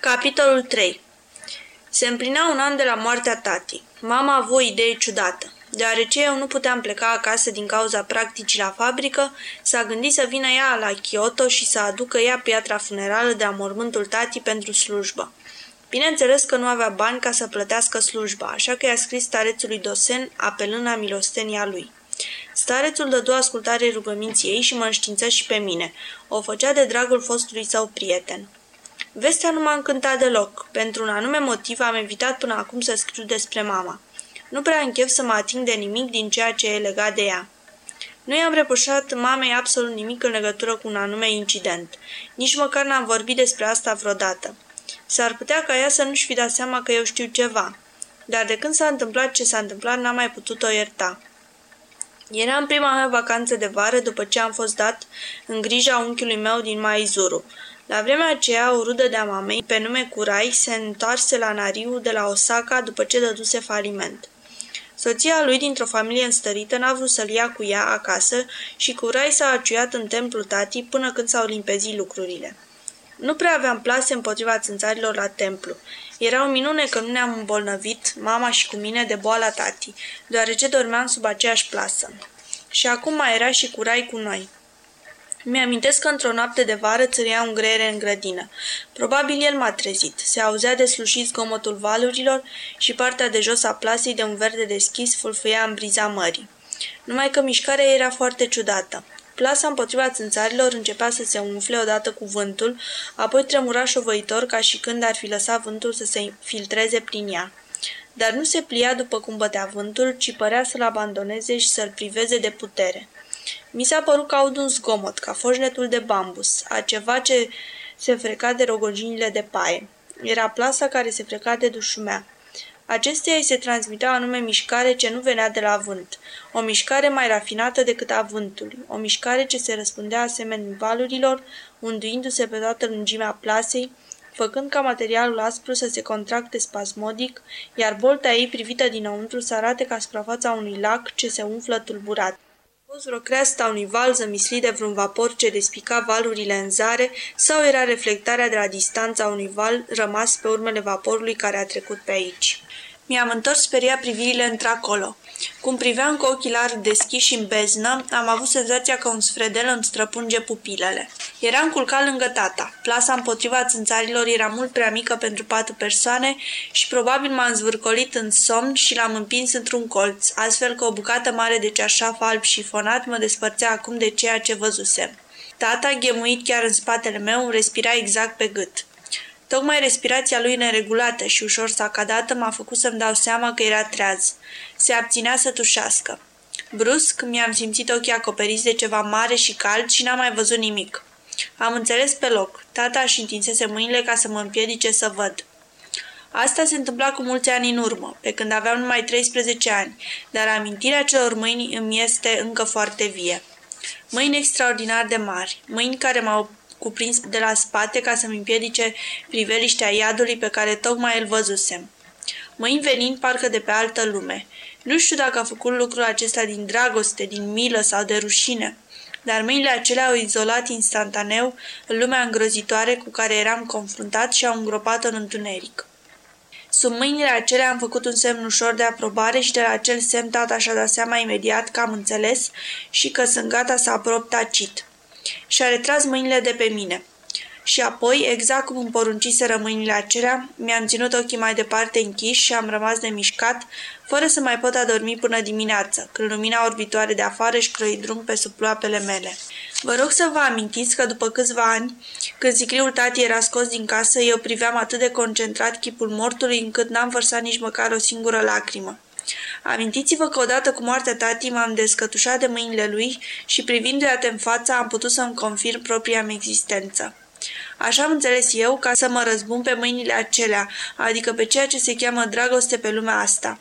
Capitolul 3 Se împlinea un an de la moartea tatii. Mama a avut o idee ciudată. Deoarece eu nu puteam pleca acasă din cauza practicii la fabrică, s-a gândit să vină ea la Kyoto și să aducă ea piatra funerală de amormântul tatii pentru slujbă. Bineînțeles că nu avea bani ca să plătească slujba, așa că i-a scris starețului Dosen, apelând la milostenia lui. Starețul dădu ascultare rugăminții ei și mă înștiință și pe mine. O făcea de dragul fostului său prieten. Vestea nu m-a încântat deloc. Pentru un anume motiv am evitat până acum să scriu despre mama. Nu prea am chef să mă ating de nimic din ceea ce e legat de ea. Nu i-am reproșat mamei absolut nimic în legătură cu un anume incident. Nici măcar n-am vorbit despre asta vreodată. S-ar putea ca ea să nu-și fi dat seama că eu știu ceva. Dar de când s-a întâmplat ce s-a întâmplat, n-am mai putut-o ierta. Era în prima mea vacanță de vară după ce am fost dat în grija unchiului meu din Maizuru. La vremea aceea, o rudă de-a mamei, pe nume Curai, se întoarse la Nariu de la Osaka după ce dăduse faliment. Soția lui, dintr-o familie înstărită, n-a vrut să-l ia cu ea acasă și Curai s-a aciuiat în templul tatii până când s-au limpezit lucrurile. Nu prea aveam plase împotriva țânțarilor la templu. Era o minune că nu ne-am îmbolnăvit, mama și cu mine, de boala tati, deoarece dormeam sub aceeași plasă. Și acum mai era și curai cu noi. Mi-amintesc că într-o noapte de vară țărea un greiere în grădină. Probabil el m-a trezit. Se auzea de slușit zgomotul valurilor și partea de jos a plasei de un verde deschis fulfuia în briza mării. Numai că mișcarea era foarte ciudată. Plasa împotriva țânțarilor începea să se umfle odată cu vântul, apoi tremura șovăitor ca și când ar fi lăsat vântul să se filtreze prin ea. Dar nu se plia după cum bătea vântul, ci părea să-l abandoneze și să-l priveze de putere. Mi s-a părut că aud un zgomot, ca foșnetul de bambus, a ceva ce se freca de rogoginile de paie. Era plasa care se freca de dușumea. Acesteia îi se transmitea anume mișcare ce nu venea de la vânt, o mișcare mai rafinată decât a vântului, o mișcare ce se răspundea asemenea valurilor, unduindu-se pe toată lungimea plasei, făcând ca materialul aspru să se contracte spasmodic, iar bolta ei privită dinăuntru să arate ca suprafața unui lac ce se umflă tulburat. A fost vreo creasta unui val zămislit de vreun vapor ce despica valurile în zare sau era reflectarea de la distanța unui val rămas pe urmele vaporului care a trecut pe aici. Mi-am întors speria privirile într-acolo. Cum priveam cu ochii larg deschiși în beznă, am avut senzația că un sfredel îmi străpunge pupilele. Eram culcat lângă tata. Plasa împotriva țânțarilor era mult prea mică pentru patru persoane și probabil m-am zvârcolit în somn și l-am împins într-un colț, astfel că o bucată mare de ceașaf alb și fonat mă despărțea acum de ceea ce văzusem. Tata, ghemuit chiar în spatele meu, respira exact pe gât. Tocmai respirația lui neregulată și ușor sacadată m-a făcut să-mi dau seama că era treaz. Se abținea să tușească. Brusc mi-am simțit ochii acoperiți de ceva mare și cald și n-am mai văzut nimic. Am înțeles pe loc. Tata își întinsese mâinile ca să mă împiedice să văd. Asta se întâmpla cu mulți ani în urmă, pe când aveam numai 13 ani, dar amintirea celor mâini îmi este încă foarte vie. Mâini extraordinar de mari, mâini care m-au cuprins de la spate ca să-mi împiedice priveliștea iadului pe care tocmai îl văzusem. Mâini venind parcă de pe altă lume. Nu știu dacă a făcut lucrul acesta din dragoste, din milă sau de rușine, dar mâinile acelea au izolat instantaneu lumea îngrozitoare cu care eram confruntat și au îngropat în întuneric. Sub mâinile acelea am făcut un semn ușor de aprobare și de la acel semn tata și-a dat seama imediat că am înțeles și că sunt gata să aprob tacit și a retras mâinile de pe mine. Și apoi, exact cum îmi poruncisă mâinile acelea, mi-am ținut ochii mai departe închiși și am rămas de mișcat, fără să mai pot adormi până dimineață, când lumina orbitoare de afară își crăi drum pe sub ploapele mele. Vă rog să vă amintiți că după câțiva ani, când sicriul tati era scos din casă, eu priveam atât de concentrat chipul mortului încât n-am vărsat nici măcar o singură lacrimă. Amintiți-vă că odată cu moartea tati m-am descătușat de mâinile lui și privindu-i atent fața am putut să-mi confirm propria mea existență. Așa am înțeles eu ca să mă răzbun pe mâinile acelea, adică pe ceea ce se cheamă dragoste pe lumea asta.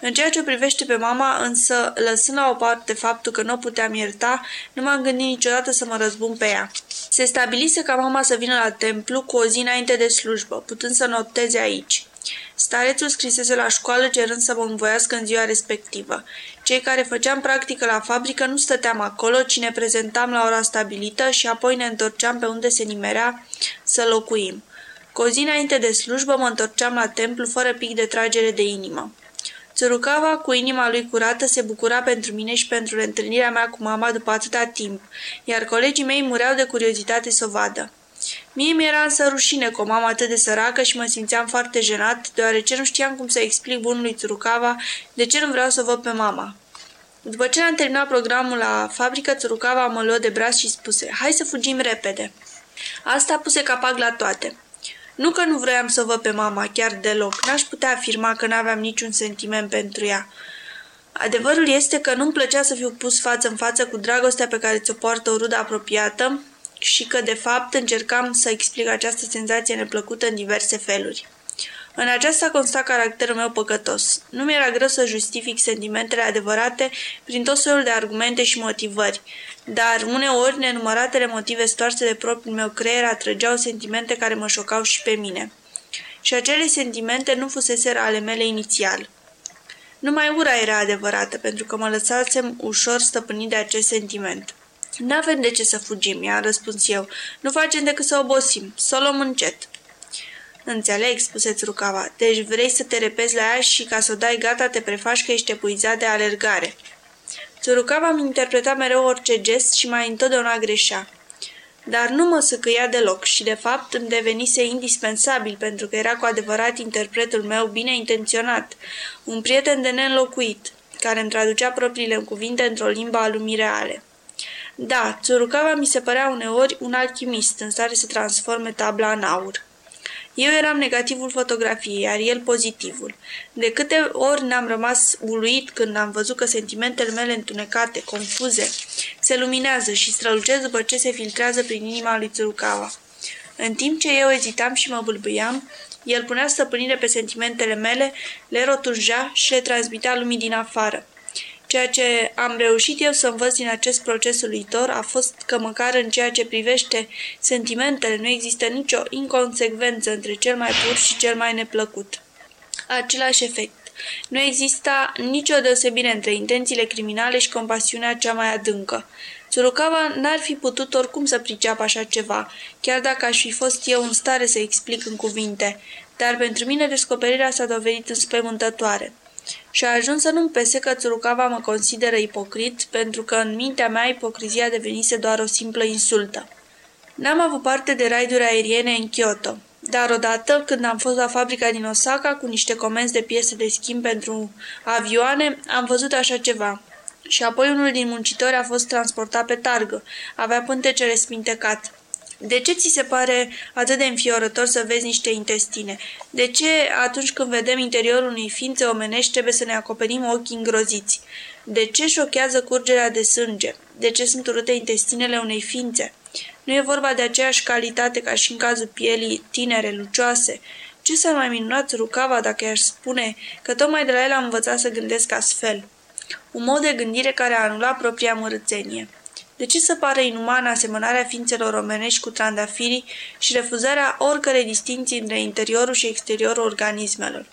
În ceea ce o privește pe mama, însă, lăsând la o parte faptul că nu o puteam ierta, nu m-am gândit niciodată să mă răzbun pe ea. Se stabilise ca mama să vină la templu cu o zi înainte de slujbă, putând să nopteze aici. Starețul scrisese la școală cerând să mă învoiască în ziua respectivă. Cei care făceam practică la fabrică nu stăteam acolo, ci ne prezentam la ora stabilită și apoi ne întorceam pe unde se nimerea să locuim. Cu o zi înainte de slujbă mă întorceam la templu fără pic de tragere de inimă. Țurucava, cu inima lui curată, se bucura pentru mine și pentru întâlnirea mea cu mama după atâta timp, iar colegii mei mureau de curiozitate să o vadă. Mie mi-era însă rușine cu o mamă atât de săracă și mă simțeam foarte jenat, deoarece nu știam cum să explic bunului Țurucava de ce nu vreau să văd pe mama. După ce am terminat programul la fabrică, Țurucava mă luă de braț și spuse, hai să fugim repede. Asta puse capac la toate. Nu că nu vroiam să văd pe mama, chiar deloc. N-aș putea afirma că n-aveam niciun sentiment pentru ea. Adevărul este că nu-mi plăcea să fiu pus față în față cu dragostea pe care ți-o poartă o rudă apropiată și că, de fapt, încercam să explic această senzație neplăcută în diverse feluri. În aceasta consta caracterul meu păcătos. Nu mi-era greu să justific sentimentele adevărate prin tot felul de argumente și motivări, dar uneori nenumăratele motive stoarse de propriul meu creier atrăgeau sentimente care mă șocau și pe mine. Și acele sentimente nu fuseseră ale mele inițial. Numai ura era adevărată, pentru că mă lăsasem ușor stăpânit de acest sentiment. N-avem de ce să fugim, i-a răspuns eu. Nu facem decât să obosim, să o luăm încet. Înțeleg, spuse Țurucava. Deci vrei să te repezi la ea și ca să o dai gata te prefaci că ești epuizat de alergare. Țurucava mi interpreta mereu orice gest și mai întotdeauna greșea. Dar nu mă săcăia deloc și, de fapt, îmi devenise indispensabil pentru că era cu adevărat interpretul meu bine intenționat, un prieten de neînlocuit, care îmi traducea propriile cuvinte într-o limbă a lumii reale. Da, Țurucava mi se părea uneori un alchimist în stare să transforme tabla în aur. Eu eram negativul fotografiei, iar el pozitivul. De câte ori n-am rămas uluit când am văzut că sentimentele mele întunecate, confuze, se luminează și strălucesc după ce se filtrează prin inima lui Țurucava. În timp ce eu ezitam și mă bâlbâiam, el punea stăpânire pe sentimentele mele, le rotunjea și le transmitea lumii din afară. Ceea ce am reușit eu să învăț din acest proces uluitor a fost că măcar în ceea ce privește sentimentele nu există nicio inconsecvență între cel mai pur și cel mai neplăcut. Același efect. Nu exista nicio deosebire între intențiile criminale și compasiunea cea mai adâncă. Țurucava n-ar fi putut oricum să priceapă așa ceva, chiar dacă aș fi fost eu în stare să explic în cuvinte, dar pentru mine descoperirea s-a dovedit înspăimântătoare și a ajuns să nu-mi pese că Țurucava mă consideră ipocrit, pentru că în mintea mea ipocrizia devenise doar o simplă insultă. N-am avut parte de raiduri aeriene în Kyoto, dar odată, când am fost la fabrica din Osaka cu niște comenzi de piese de schimb pentru avioane, am văzut așa ceva. Și apoi unul din muncitori a fost transportat pe targă, avea pântecele spintecat. De ce ți se pare atât de înfiorător să vezi niște intestine? De ce atunci când vedem interiorul unei ființe omenești trebuie să ne acoperim ochii îngroziți? De ce șochează curgerea de sânge? De ce sunt urâte intestinele unei ființe? Nu e vorba de aceeași calitate ca și în cazul pielii tinere, lucioase. Ce s-ar mai minunat Rucava dacă i-aș spune că tocmai de la el am învățat să gândesc astfel? Un mod de gândire care a anulat propria mărățenie. De ce să pare inumană asemănarea ființelor omenești cu trandafirii și refuzarea oricărei distinții între interiorul și exteriorul organismelor?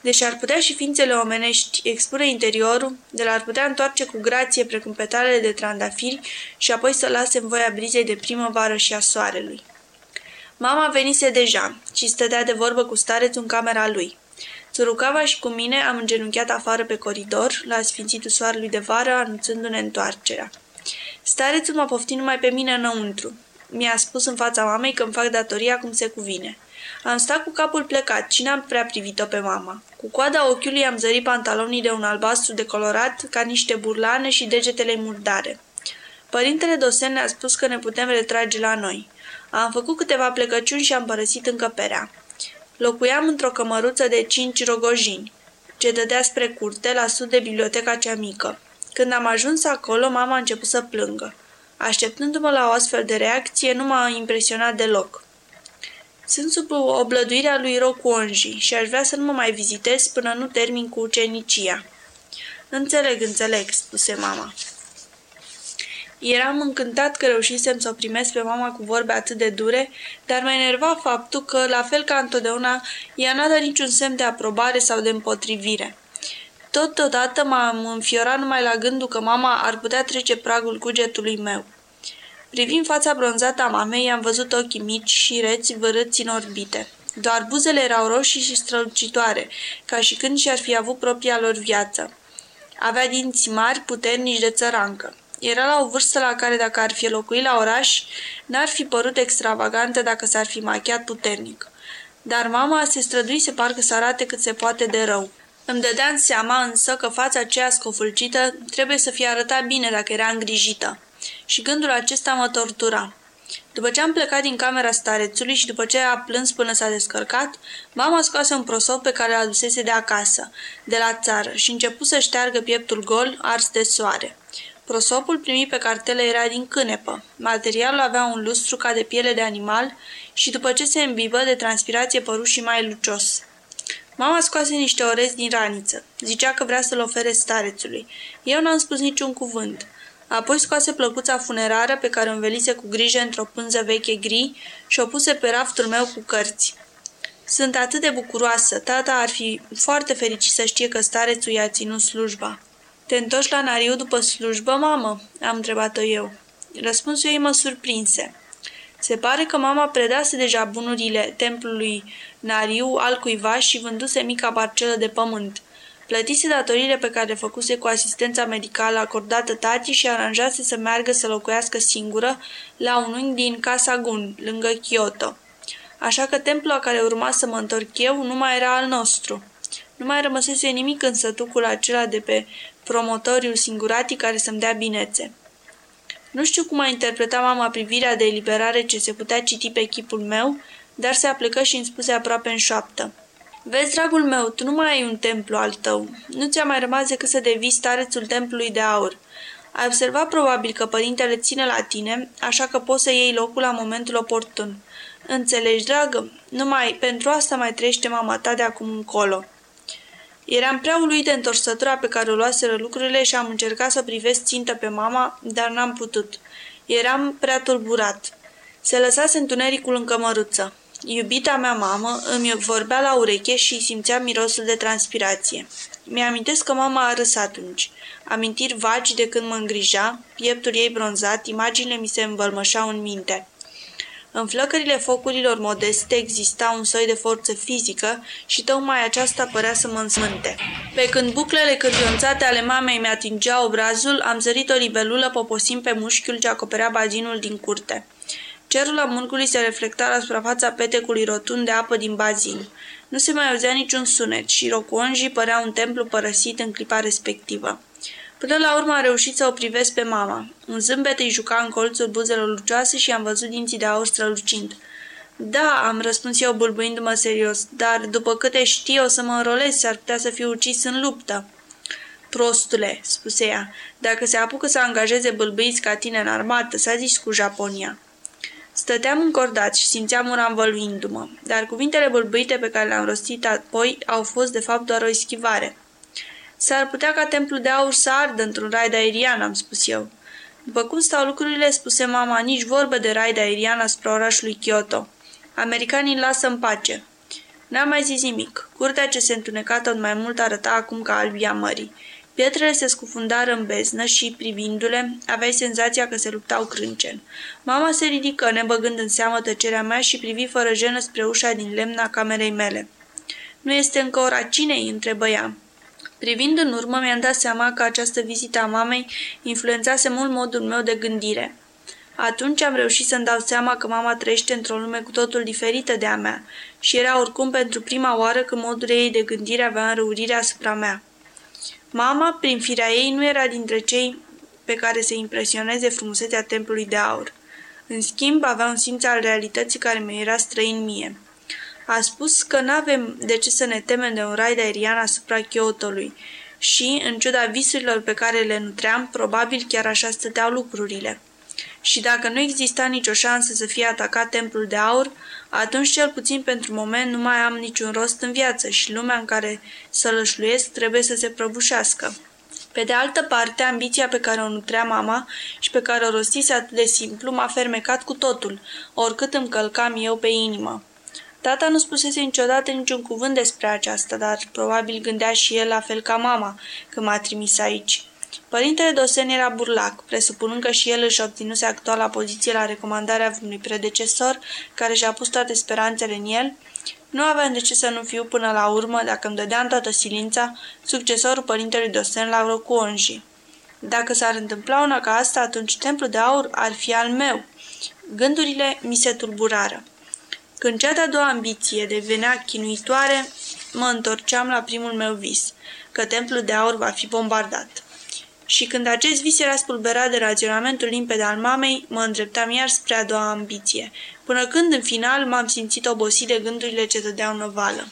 Deși ar putea și ființele omenești expune interiorul, de l-ar putea întoarce cu grație precum petalele de trandafiri și apoi să lase în voia brizei de primăvară și a soarelui. Mama venise deja și stătea de vorbă cu starețul în camera lui. Țurucava și cu mine am îngenunchiat afară pe coridor, la sfințitul soarelui de vară, anunțându-ne întoarcerea. Starețul m-a poftit numai pe mine înăuntru. Mi-a spus în fața mamei că îmi fac datoria cum se cuvine. Am stat cu capul plecat și n-am prea privit-o pe mama. Cu coada ochiului am zărit pantalonii de un albastru decolorat ca niște burlane și degetele murdare. Părintele Dosen ne-a spus că ne putem retrage la noi. Am făcut câteva plecăciuni și am părăsit încăperea. Locuiam într-o cămăruță de cinci rogojini, ce dădea spre curte la sud de biblioteca cea mică. Când am ajuns acolo, mama a început să plângă. Așteptându-mă la o astfel de reacție, nu m-a impresionat deloc. Sunt sub oblăduirea lui Rocuonji și aș vrea să nu mă mai vizitez până nu termin cu ucenicia. Înțeleg, înțeleg, spuse mama. Eram încântat că reușisem să o primesc pe mama cu vorbe atât de dure, dar mă enerva faptul că, la fel ca întotdeauna, ea n-a dat niciun semn de aprobare sau de împotrivire. Totodată m-am înfiorat numai la gândul că mama ar putea trece pragul cugetului meu. Privind fața bronzată a mamei, am văzut ochii mici și reți vărâți în orbite. Doar buzele erau roșii și strălucitoare, ca și când și-ar fi avut propria lor viață. Avea dinți mari, puternici de țărancă. Era la o vârstă la care, dacă ar fi locuit la oraș, n-ar fi părut extravagantă dacă s-ar fi machiat puternic. Dar mama se străduise parcă să arate cât se poate de rău. Îmi dădeam seama însă că fața aceea scofulcită trebuie să fie arătat bine dacă era îngrijită. Și gândul acesta mă tortura. După ce am plecat din camera starețului și după ce a plâns până s-a descărcat, mama scoase un prosop pe care l adusese de acasă, de la țară, și început să șteargă pieptul gol, ars de soare. Prosopul primit pe cartelă era din cânepă. Materialul avea un lustru ca de piele de animal și după ce se îmbibă de transpirație păru și mai lucios. Mama scoase niște orezi din raniță. Zicea că vrea să-l ofere starețului. Eu n-am spus niciun cuvânt. Apoi scoase plăcuța funerară pe care o învelise cu grijă într-o pânză veche gri și o puse pe raftul meu cu cărți. Sunt atât de bucuroasă. Tata ar fi foarte fericit să știe că starețul i-a ținut slujba. Te întorci la Nariu după slujbă, mamă?" am întrebat-o eu. Răspunsul ei mă surprinse. Se pare că mama predase deja bunurile templului Nariu al cuiva și vânduse mica parcelă de pământ. Plătise datoriile pe care le făcuse cu asistența medicală acordată tati și aranjase să meargă să locuiască singură la un unghi din Casa Gun, lângă Kyoto. Așa că templul la care urma să mă întorc eu nu mai era al nostru. Nu mai rămăsese nimic în sătucul acela de pe promotoriul singuratic care să-mi dea binețe. Nu știu cum a interpretat mama privirea de eliberare ce se putea citi pe chipul meu, dar se aplecă și îmi spuse aproape în șoaptă. Vezi, dragul meu, tu nu mai ai un templu al tău. Nu ți-a mai rămas decât să devii starețul templului de aur. Ai observat probabil că părintele ține la tine, așa că poți să iei locul la momentul oportun. Înțelegi, dragă? Numai pentru asta mai trăiește mama ta de acum încolo. Eram prea uluit de întorsătura pe care o luaseră lucrurile și am încercat să privesc țintă pe mama, dar n-am putut. Eram prea tulburat. Se lăsase întunericul în cămăruță. Iubita mea mamă îmi vorbea la ureche și simțea mirosul de transpirație. Mi-amintesc că mama a râs atunci. Amintiri vagi de când mă îngrija, pieptul ei bronzat, imaginile mi se învălmășau în minte. În flăcările focurilor modeste exista un soi de forță fizică și tocmai aceasta părea să mă însmânte. Pe când buclele cârpionțate ale mamei mi atingeau obrazul, am zărit o libelulă poposind pe mușchiul ce acoperea bazinul din curte. Cerul amurgului se reflecta la suprafața petecului rotund de apă din bazin. Nu se mai auzea niciun sunet și rocuonjii părea un templu părăsit în clipa respectivă. Până la urmă am reușit să o privesc pe mama. Un zâmbet îi juca în colțul buzelor lucioase și am văzut dinții de aur strălucind. Da, am răspuns eu bulbuindu-mă serios, dar după câte știi o să mă înrolez, s-ar putea să fiu ucis în luptă. Prostule, spuse ea, dacă se apucă să angajeze bâlbâiți ca tine în armată, s-a zis cu Japonia. Stăteam încordat și simțeam ura învăluindu-mă, dar cuvintele bâlbâite pe care le-am rostit apoi au fost de fapt doar o eschivare. S-ar putea ca templul de aur să ardă într-un raid aerian, am spus eu. După cum stau lucrurile, spuse mama, nici vorbă de raid aerian asupra orașului Kyoto. Americanii îl lasă în pace. N-am mai zis nimic. Curtea ce se întuneca tot mai mult arăta acum ca albia mării. Pietrele se scufundară în beznă și, privindu-le, aveai senzația că se luptau crâncen. Mama se ridică, nebăgând în seamă tăcerea mea și privi fără jenă spre ușa din lemn a camerei mele. Nu este încă ora cinei?" întrebă ea. Privind în urmă, mi-am dat seama că această vizită a mamei influențase mult modul meu de gândire. Atunci am reușit să-mi dau seama că mama trăiește într-o lume cu totul diferită de a mea și era oricum pentru prima oară când modul ei de gândire avea înrăurire asupra mea. Mama, prin firea ei, nu era dintre cei pe care se impresioneze frumusețea templului de aur. În schimb, avea un simț al realității care mi era străin mie. A spus că nu avem de ce să ne temem de un raid aerian asupra Kyotului și, în ciuda visurilor pe care le nutream, probabil chiar așa stăteau lucrurile. Și dacă nu exista nicio șansă să fie atacat templul de aur, atunci cel puțin pentru moment nu mai am niciun rost în viață și lumea în care să lășluiesc trebuie să se prăbușească. Pe de altă parte, ambiția pe care o nutrea mama și pe care o rostise atât de simplu m-a fermecat cu totul, oricât îmi călcam eu pe inimă. Tata nu spusese niciodată niciun cuvânt despre aceasta, dar probabil gândea și el la fel ca mama când m-a trimis aici. Părintele Dosen era burlac, presupunând că și el își obținuse actuala poziție la recomandarea vreunui predecesor care și-a pus toate speranțele în el, nu aveam de ce să nu fiu până la urmă, dacă îmi dădeam toată silința, succesorul părintelui Dosen la Rocuonji. Dacă s-ar întâmpla una ca asta, atunci templul de aur ar fi al meu. Gândurile mi se tulburară. Când cea de-a doua ambiție devenea chinuitoare, mă întorceam la primul meu vis, că templul de aur va fi bombardat. Și când acest vis era spulberat de raționamentul limpede al mamei, mă îndreptam iar spre a doua ambiție, până când, în final, m-am simțit obosit de gândurile ce dădeau năvală.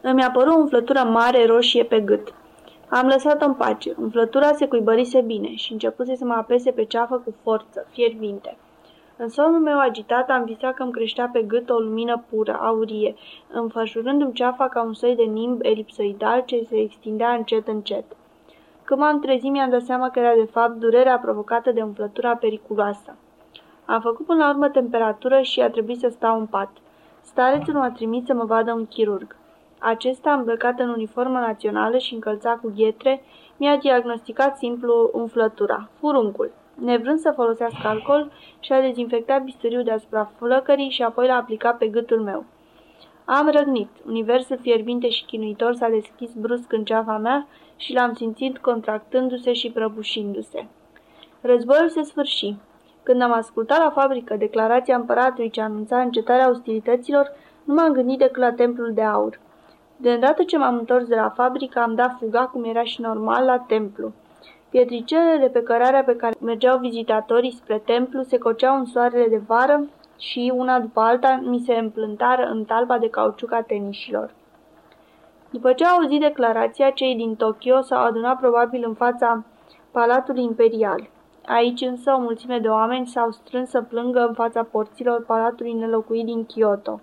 Îmi apăru o umflătură mare roșie pe gât. Am lăsat-o în pace. Umflătura se cuibărise bine și începuse să mă apese pe ceafă cu forță, fierbinte. În somnul meu agitat am visat că îmi creștea pe gât o lumină pură, aurie, înfășurându-mi ceafa ca un soi de nimb elipsoidal ce se extindea încet încet. Când m-am trezit, mi-am dat seama că era de fapt durerea provocată de umflătura periculoasă. Am făcut până la urmă temperatură și a trebuit să stau în pat. Starețul m-a trimis să mă vadă un chirurg. Acesta, îmbrăcat în uniformă națională și încălțat cu ghetre, mi-a diagnosticat simplu umflătura, furuncul. Nevrând să folosească alcool, și-a dezinfectat bisturiul deasupra flăcării și apoi l-a aplicat pe gâtul meu. Am răgnit. Universul fierbinte și chinuitor s-a deschis brusc în ceafa mea și l-am simțit contractându-se și prăbușindu-se. Războiul se sfârși. Când am ascultat la fabrică declarația împăratului ce anunța încetarea ostilităților, nu m-am gândit decât la templul de aur. De îndată ce m-am întors de la fabrică, am dat fuga, cum era și normal, la templu. Pietricelele pe cărarea pe care mergeau vizitatorii spre templu se coceau în soarele de vară și, una după alta, mi se împlântară în talba de cauciuc a tenișilor. După ce au auzit declarația, cei din Tokyo s-au adunat probabil în fața Palatului Imperial. Aici însă o mulțime de oameni s-au strâns să plângă în fața porților palatului nelocuit din Kyoto.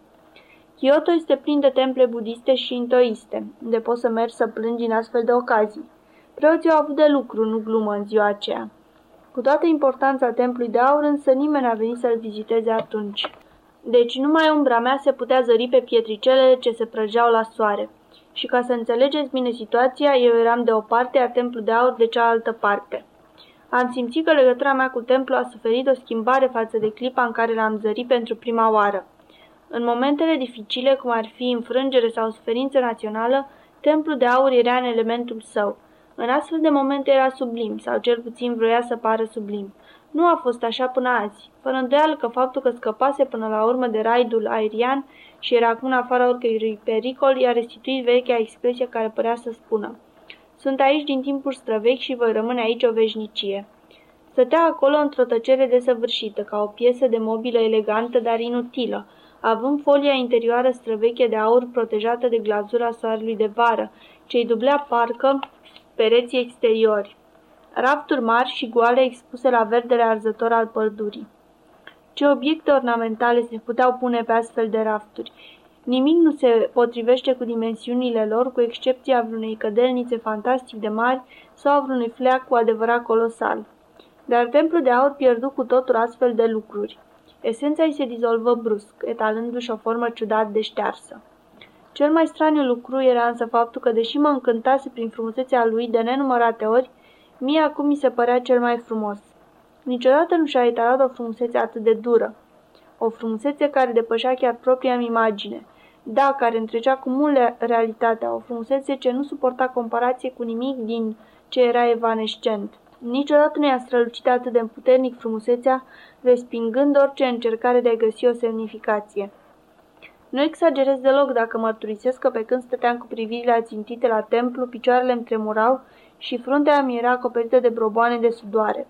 Kyoto este plin de temple budiste și intoiste, unde poți să mergi să plângi în astfel de ocazii. Preoții au avut de lucru, nu glumă, în ziua aceea. Cu toată importanța templului de aur, însă nimeni n-a venit să-l viziteze atunci. Deci numai umbra mea se putea zări pe pietricelele ce se prăjeau la soare. Și ca să înțelegeți bine situația, eu eram de o parte, a templul de aur de cealaltă parte. Am simțit că legătura mea cu templu a suferit o schimbare față de clipa în care l-am zărit pentru prima oară. În momentele dificile, cum ar fi înfrângere sau suferință națională, templul de aur era în elementul său. În astfel de momente era sublim, sau cel puțin vroia să pară sublim. Nu a fost așa până azi, fără îndoială că faptul că scăpase până la urmă de raidul aerian și era acum în afara oricărui pericol, i-a restituit vechea expresie care părea să spună. Sunt aici din timpuri străvechi și voi rămâne aici o veșnicie. Stătea acolo într-o tăcere desăvârșită, ca o piesă de mobilă elegantă, dar inutilă, având folia interioară străveche de aur protejată de glazura soarelui de vară, ce-i dublea parcă pereții exteriori. Rafturi mari și goale expuse la verdele arzător al pădurii. Ce obiecte ornamentale se puteau pune pe astfel de rafturi? Nimic nu se potrivește cu dimensiunile lor, cu excepția vreunei cădelnițe fantastic de mari sau a vreunui fleac cu adevărat colosal. Dar templul de aur pierdu cu totul astfel de lucruri. Esența îi se dizolvă brusc, etalându-și o formă ciudat de ștearsă. Cel mai straniu lucru era însă faptul că, deși mă încântase prin frumusețea lui de nenumărate ori, mie acum mi se părea cel mai frumos. Niciodată nu și-a etalat o frumusețe atât de dură. O frumusețe care depășea chiar propria mi imagine. Da, care întrecea cu mult realitatea, o frumusețe ce nu suporta comparație cu nimic din ce era evanescent. Niciodată nu i-a strălucit atât de puternic frumusețea, respingând orice încercare de a găsi o semnificație. Nu exagerez deloc dacă mărturisesc că pe când stăteam cu privirile ațintite la templu, picioarele îmi tremurau și fruntea mi era acoperită de broboane de sudoare.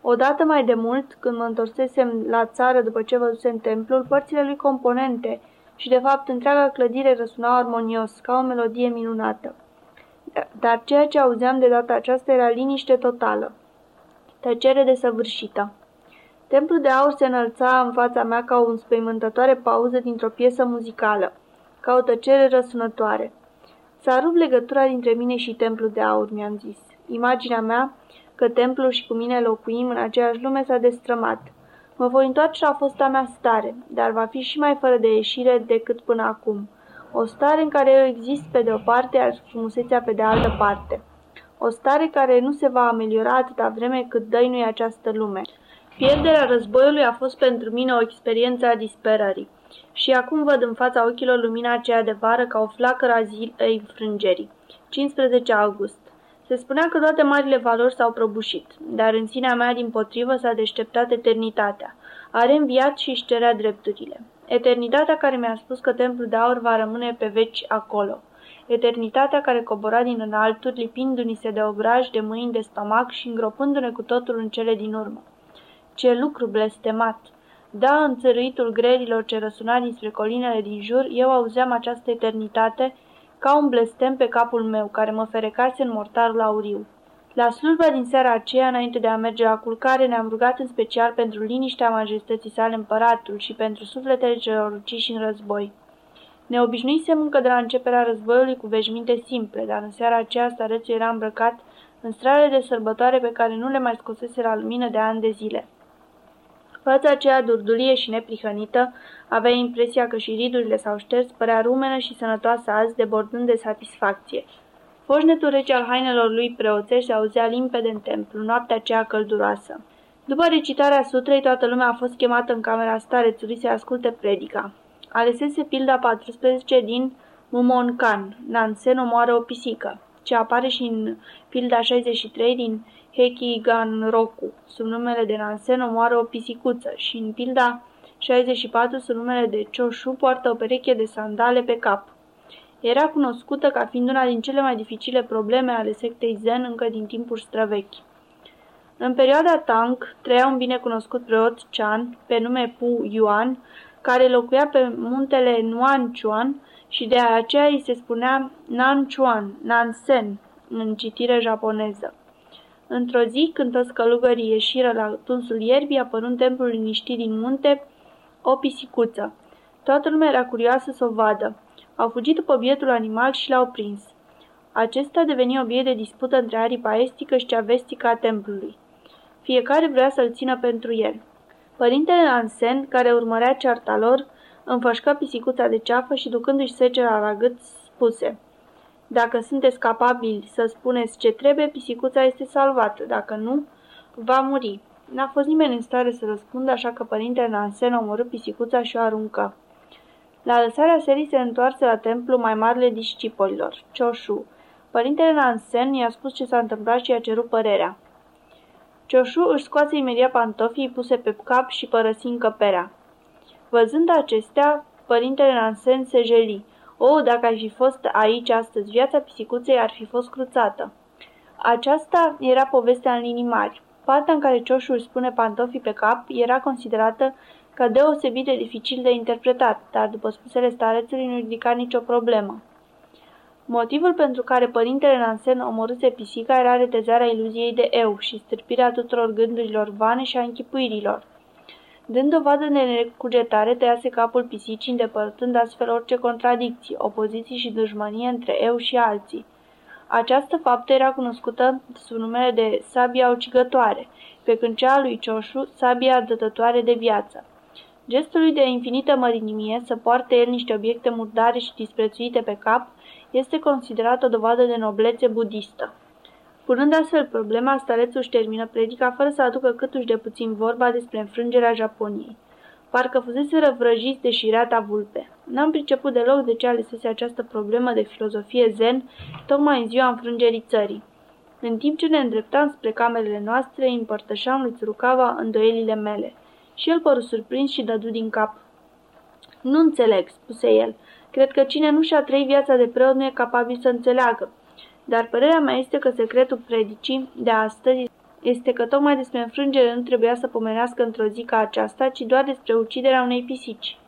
Odată mai de mult, când mă întorsesem la țară după ce văzusem templul, părțile lui componente și, de fapt, întreaga clădire răsunau armonios, ca o melodie minunată. Dar ceea ce auzeam de data aceasta era liniște totală, tăcere desăvârșită. Templul de aur se înălța în fața mea ca o înspăimântătoare pauză dintr-o piesă muzicală, ca o tăcere răsunătoare. S-a rupt legătura dintre mine și templul de aur, mi-am zis. Imaginea mea, că templul și cu mine locuim în aceeași lume, s-a destrămat. Mă voi întoarce la fosta mea stare, dar va fi și mai fără de ieșire decât până acum. O stare în care eu exist pe de o parte, iar frumusețea pe de altă parte. o stare care nu se va ameliora atâta vreme cât dăinuie această lume. Pierderea războiului a fost pentru mine o experiență a disperării. Și acum văd în fața ochilor lumina aceea de vară ca o flacără a zilei frângerii. 15 august. Se spunea că toate marile valori s-au prăbușit, dar în sinea mea, din potrivă, s-a deșteptat eternitatea. A reînviat și își cerea drepturile. Eternitatea care mi-a spus că templul de aur va rămâne pe veci acolo. Eternitatea care cobora din înalturi, lipindu-ni se de obraj, de mâini, de stomac și îngropându-ne cu totul în cele din urmă. Ce lucru blestemat! Da, în țărâitul grelilor ce răsuna dinspre colinele din jur, eu auzeam această eternitate ca un blestem pe capul meu, care mă ferecase în mortarul auriu. La slujba din seara aceea, înainte de a merge la culcare, ne-am rugat în special pentru liniștea majestății sale împăratul și pentru sufletele celor uciși în război. Ne obișnuisem încă de la începerea războiului cu veșminte simple, dar în seara aceea starețul era îmbrăcat în strale de sărbătoare pe care nu le mai scosese la lumină de ani de zile. Fața aceea durdulie și neprihănită avea impresia că și ridurile s-au șters, părea rumenă și sănătoasă azi, debordând de satisfacție. Foșnetul rece al hainelor lui preoțești se auzea limpede în templu, noaptea aceea călduroasă. După recitarea sutrei, toată lumea a fost chemată în camera starețului să asculte predica. Alesese pilda 14 din Mumon Khan, Nansen omoară o pisică, ce apare și în pilda 63 din Heki Gan Roku, sub numele de Nansen omoară o pisicuță și în pilda 64 sub numele de Choshu poartă o pereche de sandale pe cap. Era cunoscută ca fiind una din cele mai dificile probleme ale sectei Zen încă din timpuri străvechi. În perioada Tang trăia un binecunoscut preot Chan, pe nume Pu Yuan, care locuia pe muntele Nuanchuan și de aceea îi se spunea Nanchuan, Nansen, în citire japoneză. Într-o zi, când toți călugării ieșiră la tunsul ierbii, apăru în templul liniștit din munte o pisicuță. Toată lumea era curioasă să o vadă. Au fugit după bietul animal și l-au prins. Acesta deveni obiect de dispută între aripa estică și cea vestică a templului. Fiecare vrea să-l țină pentru el. Părintele Ansen, care urmărea cearta lor, înfășcă pisicuța de ceafă și ducându-și secera la gât, spuse Dacă sunteți capabili să spuneți ce trebuie, pisicuța este salvată. Dacă nu, va muri. N-a fost nimeni în stare să răspundă, așa că părintele Nansen omorâ pisicuța și o aruncă. La lăsarea serii se întoarse la templu mai marele discipolilor, Cioshu. Părintele Nansen i-a spus ce s-a întâmplat și i-a cerut părerea. Cioshu își scoase imediat pantofii, puse pe cap și părăsi încăperea. Văzând acestea, părintele Nansen se jeli. O, dacă ai fi fost aici astăzi, viața pisicuței ar fi fost cruțată. Aceasta era povestea în linii mari. Partea în care Cioshu își spune pantofii pe cap era considerată ca deosebit de dificil de interpretat, dar după spusele starețului nu ridica nicio problemă. Motivul pentru care părintele Nansen omorâse pisica era retezarea iluziei de eu și stârpirea tuturor gândurilor vane și a închipuirilor. Dând dovadă de necugetare, tăiase capul pisicii, îndepărtând astfel orice contradicții, opoziții și dușmănie între eu și alții. Această faptă era cunoscută sub numele de sabia ucigătoare, pe când cea a lui Cioșu, sabia dătătoare de viață. Gestul lui de infinită mărinimie să poarte el niște obiecte murdare și disprețuite pe cap este considerat o dovadă de noblețe budistă. Punând astfel problema, starețul își termină predica fără să aducă câtuși de puțin vorba despre înfrângerea Japoniei. Parcă fusese răvrăjiți de șireata vulpe. N-am priceput deloc de ce alesese această problemă de filozofie zen tocmai în ziua înfrângerii țării. În timp ce ne îndreptam spre camerele noastre, împărtășeam lui Tsurukawa îndoielile mele. Și el păru surprins și dădu din cap. Nu înțeleg, spuse el. Cred că cine nu și-a trăit viața de preot nu e capabil să înțeleagă. Dar părerea mea este că secretul predicii de astăzi este că tocmai despre înfrângere nu trebuia să pomenească într-o zi ca aceasta, ci doar despre uciderea unei pisici.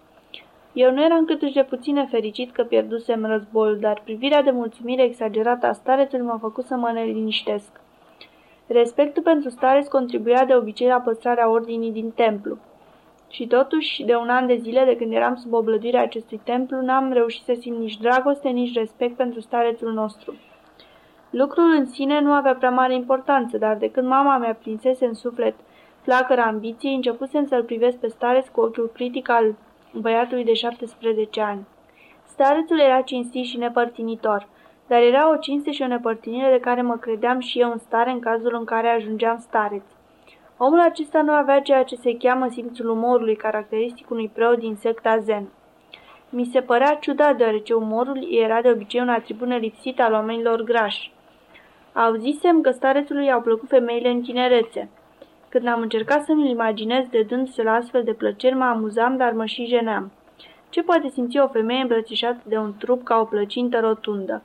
Eu nu eram câtuși de puțin nefericit că pierdusem războiul, dar privirea de mulțumire exagerată a starețului m-a făcut să mă neliniștesc. Respectul pentru stareț contribuia de obicei la păstrarea ordinii din templu. Și totuși, de un an de zile de când eram sub oblădirea acestui templu, n-am reușit să simt nici dragoste, nici respect pentru starețul nostru. Lucrul în sine nu avea prea mare importanță, dar de când mama mea prinsese în suflet flacăra ambiției, începusem să-l privesc pe stareț cu ochiul critic al băiatului de 17 ani. Starețul era cinstit și nepărtinitor. dar era o cinste și o nepărtinire de care mă credeam și eu în stare în cazul în care ajungeam stareț. Omul acesta nu avea ceea ce se cheamă simțul umorului, caracteristic unui preot din secta zen. Mi se părea ciudat, deoarece umorul era de obicei un atribut nelipsit al oamenilor grași. Auzisem că starețului au plăcut femeile în tinerețe. Când am încercat să-mi imaginez de dându-se la astfel de plăceri, mă amuzam, dar mă și jeneam. Ce poate simți o femeie îmbrățișată de un trup ca o plăcintă rotundă?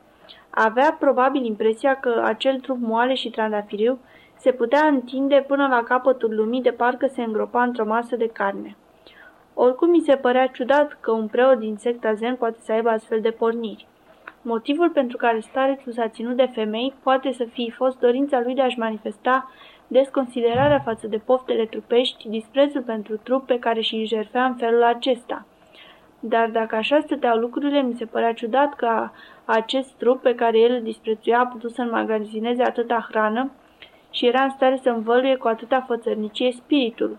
Avea probabil impresia că acel trup moale și trandafiriu se putea întinde până la capătul lumii de parcă se îngropa într-o masă de carne. Oricum mi se părea ciudat că un preot din secta zen poate să aibă astfel de porniri. Motivul pentru care starețul s-a ținut de femei poate să fi fost dorința lui de a-și manifesta desconsiderarea față de poftele trupești, disprețul pentru trup pe care și-i jerfea în felul acesta. Dar dacă așa stăteau lucrurile, mi se părea ciudat că acest trup pe care el îl disprețuia a putut să înmagazineze atâta hrană și era în stare să învăluie cu atâta fățărnicie spiritul.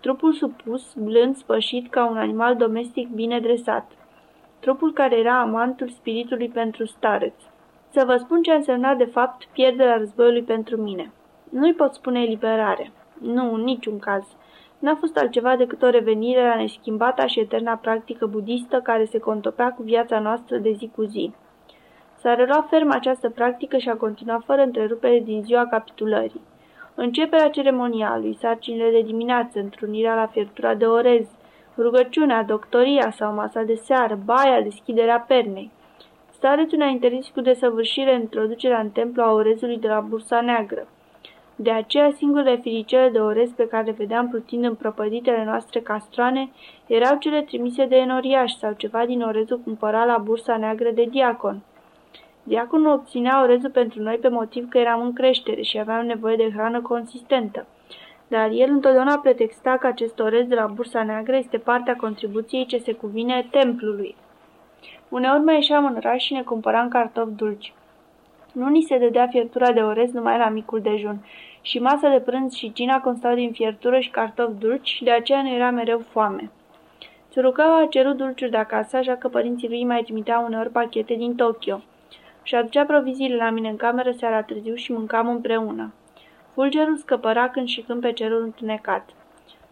Trupul supus, blând, spășit ca un animal domestic bine dresat. Trupul care era amantul spiritului pentru stareț. Să vă spun ce a însemnat de fapt pierderea războiului pentru mine. Nu-i pot spune eliberare. Nu, în niciun caz. N-a fost altceva decât o revenire la neschimbata și eterna practică budistă care se contopea cu viața noastră de zi cu zi. S-a reluat ferm această practică și a continuat fără întrerupere din ziua capitulării. Începerea ceremonialului, sarcinile de dimineață, întrunirea la fiertura de orez, rugăciunea, doctoria sau masa de seară, baia, deschiderea pernei. Starețul ne-a interzis cu desăvârșire introducerea în templu a orezului de la Bursa Neagră. De aceea, singurele firicele de orez pe care le vedeam plutind în prăpăditele noastre castroane erau cele trimise de enoriași sau ceva din orezul cumpărat la bursa neagră de diacon. Diaconul obținea orezul pentru noi pe motiv că eram în creștere și aveam nevoie de hrană consistentă. Dar el întotdeauna pretexta că acest orez de la bursa neagră este partea contribuției ce se cuvine templului. Uneori mai ieșeam în oraș și ne cumpăram cartofi dulci. Nu ni se dădea fiertura de orez numai la micul dejun și masa de prânz și cina constau din fiertură și cartofi dulci, de aceea ne era mereu foame. Țurucaua a cerut dulciuri de acasă, așa că părinții lui mai trimiteau uneori pachete din Tokyo. Și aducea proviziile la mine în cameră seara târziu și mâncam împreună. Fulgerul scăpăra când și când pe cerul întunecat.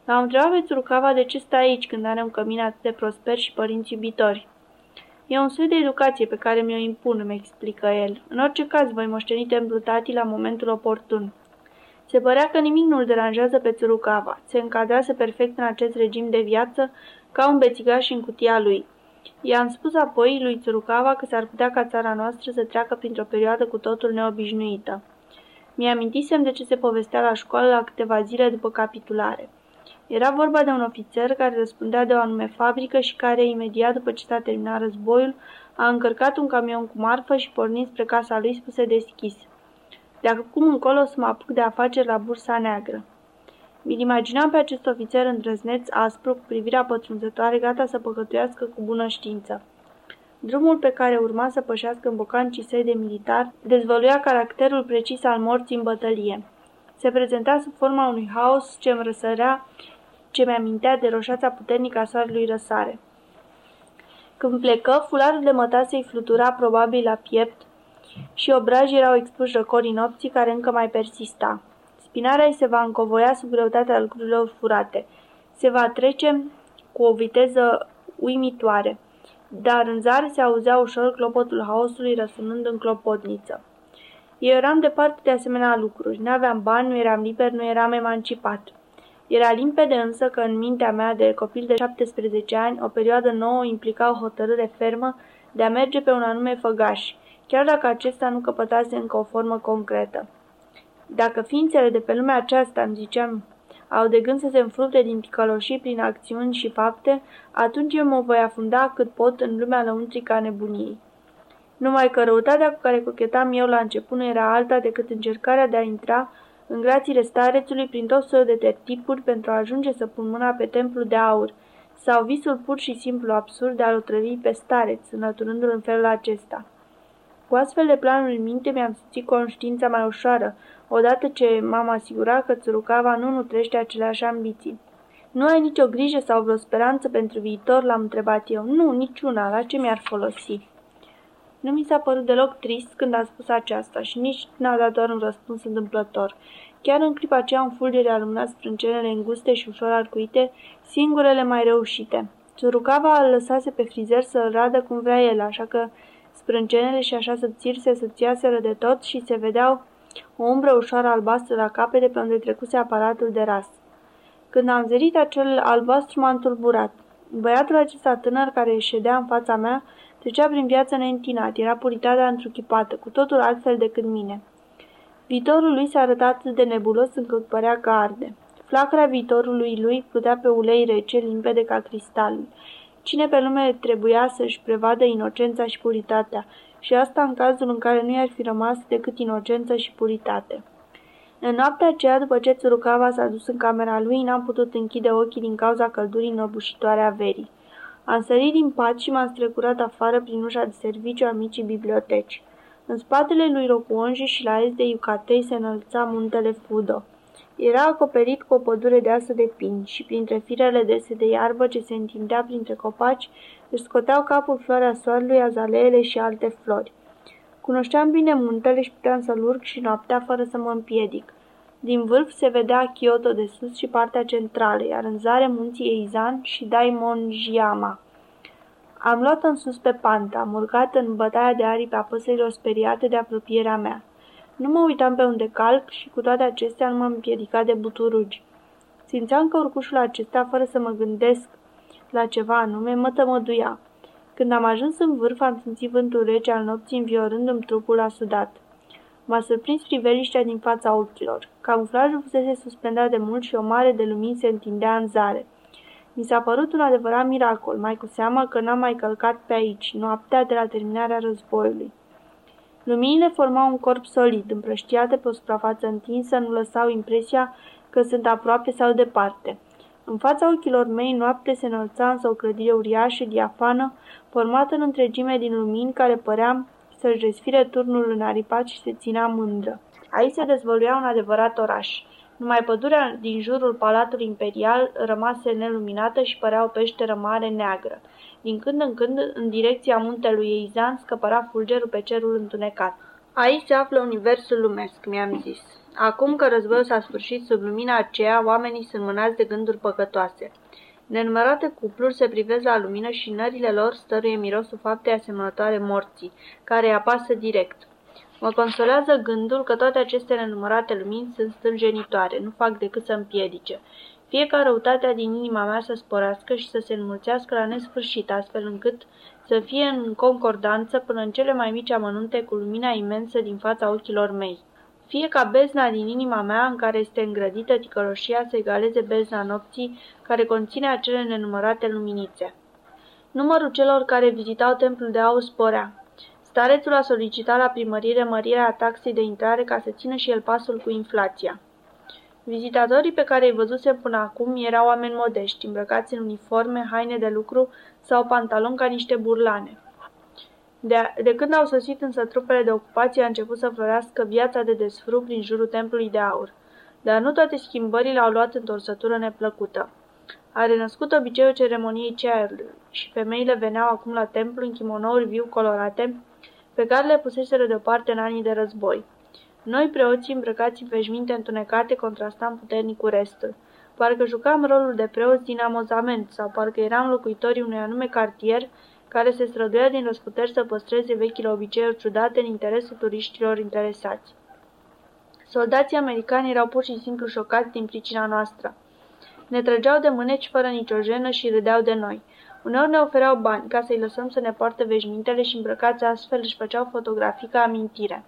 L-am întrebat pe Țurucava de ce stă aici când are un cămin atât de prosper și părinți iubitori. E un soi de educație pe care mi-o impun, îmi explică el. În orice caz, voi moșteni templul tati la momentul oportun. Se părea că nimic nu-l deranjează pe Țurucava. Se încadrase perfect în acest regim de viață ca un bețigaș în cutia lui. I-am spus apoi lui Țurucava că s-ar putea ca țara noastră să treacă printr-o perioadă cu totul neobișnuită. Mi-amintisem de ce se povestea la școală la câteva zile după capitulare. Era vorba de un ofițer care răspundea de o anume fabrică și care, imediat după ce s-a terminat războiul, a încărcat un camion cu marfă și pornind spre casa lui spuse deschis. De acum încolo o să mă apuc de afaceri la bursa neagră. Mi-l imaginam pe acest ofițer îndrăzneț, aspru, cu privirea pătrunzătoare, gata să păcătuiască cu bună știință. Drumul pe care urma să pășească în bocancii săi de militar dezvăluia caracterul precis al morții în bătălie. Se prezenta sub forma unui haos ce îmi răsărea, ce mi-amintea de roșața puternică a soarelui răsare. Când plecă, fularul de mătase îi flutura probabil la piept și obrajii erau expuși răcorii nopții care încă mai persista. Spinarea îi se va încovoia sub greutatea lucrurilor furate. Se va trece cu o viteză uimitoare, dar în zare se auzea ușor clopotul haosului răsunând în clopotniță. Eu eram departe de asemenea lucruri. Nu aveam bani, nu eram liber, nu eram emancipat. Era limpede însă că în mintea mea de copil de 17 ani, o perioadă nouă implica o hotărâre fermă de a merge pe un anume făgaș, chiar dacă acesta nu căpătase încă o formă concretă. Dacă ființele de pe lumea aceasta, îmi ziceam, au de gând să se înfrupte din ticăloșii prin acțiuni și fapte, atunci eu mă voi afunda cât pot în lumea lăuntrică a nebuniei. Numai că răutatea cu care cochetam eu la început nu era alta decât încercarea de a intra în grațiile starețului prin tot soiul de tertipuri pentru a ajunge să pun mâna pe templu de aur, sau visul pur și simplu absurd de a-l otrăvi pe stareț, înăturându-l în felul acesta. Cu astfel de planuri în minte mi-am simțit conștiința mai ușoară, odată ce m-am asigurat că Țurucava nu nutrește aceleași ambiții. Nu ai nicio grijă sau vreo speranță pentru viitor?" l-am întrebat eu. Nu, niciuna. La ce mi-ar folosi?" Nu mi s-a părut deloc trist când a spus aceasta și nici n-a dat doar un răspuns întâmplător. Chiar în clipa aceea un fulger a luminat sprâncenele înguste și ușor arcuite, singurele mai reușite. Țurucava îl lăsase pe frizer să-l radă cum vrea el, așa că sprâncenele și așa subțiri se subțiaseră de tot și se vedeau o umbră ușoară albastră la capete pe unde trecuse aparatul de ras. Când am zărit acel albastru m-a întulburat. Băiatul acesta tânăr care ședea în fața mea trecea prin viață neîntinat, era puritatea întruchipată, cu totul altfel decât mine. Viitorul lui s-a arătat atât de nebulos încât părea că arde. Flacăra viitorului lui plutea pe ulei rece, limpede ca cristalul. Cine pe lume trebuia să-și prevadă inocența și puritatea, și asta în cazul în care nu i-ar fi rămas decât inocență și puritate. În noaptea aceea, după ce Țurucava s-a dus în camera lui, n-am putut închide ochii din cauza căldurii înăbușitoare a verii. Am sărit din pat și m-am strecurat afară prin ușa de serviciu a micii biblioteci. În spatele lui Rocuonji și la est de Iucatei se înălța muntele Fudo. Era acoperit cu o pădure deasă de pini și printre firele dese de iarbă ce se întindea printre copaci își scoteau capul floarea soarelui, azaleele și alte flori. Cunoșteam bine muntele și puteam să-l urc și noaptea fără să mă împiedic. Din vârf se vedea Kyoto de sus și partea centrală, iar în zare munții Eizan și Daimonjiama. Am luat în sus pe panta, am urcat în bătaia de aripi a păsărilor speriate de apropierea mea. Nu mă uitam pe unde calc și cu toate acestea nu m-am împiedicat de buturugi. Simțeam că urcușul acesta, fără să mă gândesc la ceva anume, mă tămăduia. Când am ajuns în vârf, am simțit vântul rece al nopții înviorându-mi trupul asudat. M-a surprins priveliștea din fața ochilor. Camuflajul fusese suspendat de mult și o mare de lumini se întindea în zare. Mi s-a părut un adevărat miracol, mai cu seamă că n-am mai călcat pe aici, noaptea de la terminarea războiului. Luminile formau un corp solid, împrăștiate pe o suprafață întinsă, nu lăsau impresia că sunt aproape sau departe. În fața ochilor mei, noapte se înălța însă o clădire uriașă, diafană, formată în întregime din lumini care păream să-și resfire turnul în aripat și se ținea mândră. Aici se dezvăluia un adevărat oraș. Numai pădurea din jurul palatului imperial rămase neluminată și părea o peșteră mare neagră. Din când în când, în direcția muntelui Eizan, scăpăra fulgerul pe cerul întunecat. Aici se află universul lumesc, mi-am zis. Acum că războiul s-a sfârșit sub lumina aceea, oamenii sunt mânați de gânduri păcătoase. Nenumărate cupluri se privesc la lumină și nările lor stăruie mirosul faptei asemănătoare morții, care îi apasă direct. Mă consolează gândul că toate aceste nenumărate lumini sunt stânjenitoare, nu fac decât să împiedice. Fie ca răutatea din inima mea să sporească și să se înmulțească la nesfârșit, astfel încât să fie în concordanță până în cele mai mici amănunte cu lumina imensă din fața ochilor mei. Fie ca bezna din inima mea, în care este îngrădită ticăloșia, să egaleze bezna nopții, care conține acele nenumărate luminițe. Numărul celor care vizitau templul de aur sporea. Starețul a solicitat la primărire mărirea taxei de intrare ca să țină și el pasul cu inflația. Vizitatorii pe care îi văzusem până acum erau oameni modești, îmbrăcați în uniforme, haine de lucru sau pantaloni ca niște burlane. De, de când au sosit însă trupele de ocupație, a început să florească viața de desfru prin jurul templului de aur. Dar nu toate schimbările au luat întorsătură neplăcută. A renăscut obiceiul ceremoniei cerului și femeile veneau acum la templu în chimonouri viu colorate, pe care le puseseră deoparte în anii de război. Noi, preoții îmbrăcați în veșminte întunecate, contrastam puternic cu restul. Parcă jucam rolul de preoți din amozament sau parcă eram locuitorii unui anume cartier care se străduia din răsputeri să păstreze vechile obiceiuri ciudate în interesul turiștilor interesați. Soldații americani erau pur și simplu șocați din pricina noastră. Ne trăgeau de mâneci fără nicio jenă și râdeau de noi. Uneori ne ofereau bani ca să-i lăsăm să ne poarte veșmintele și îmbrăcați astfel își făceau fotografii ca amintire.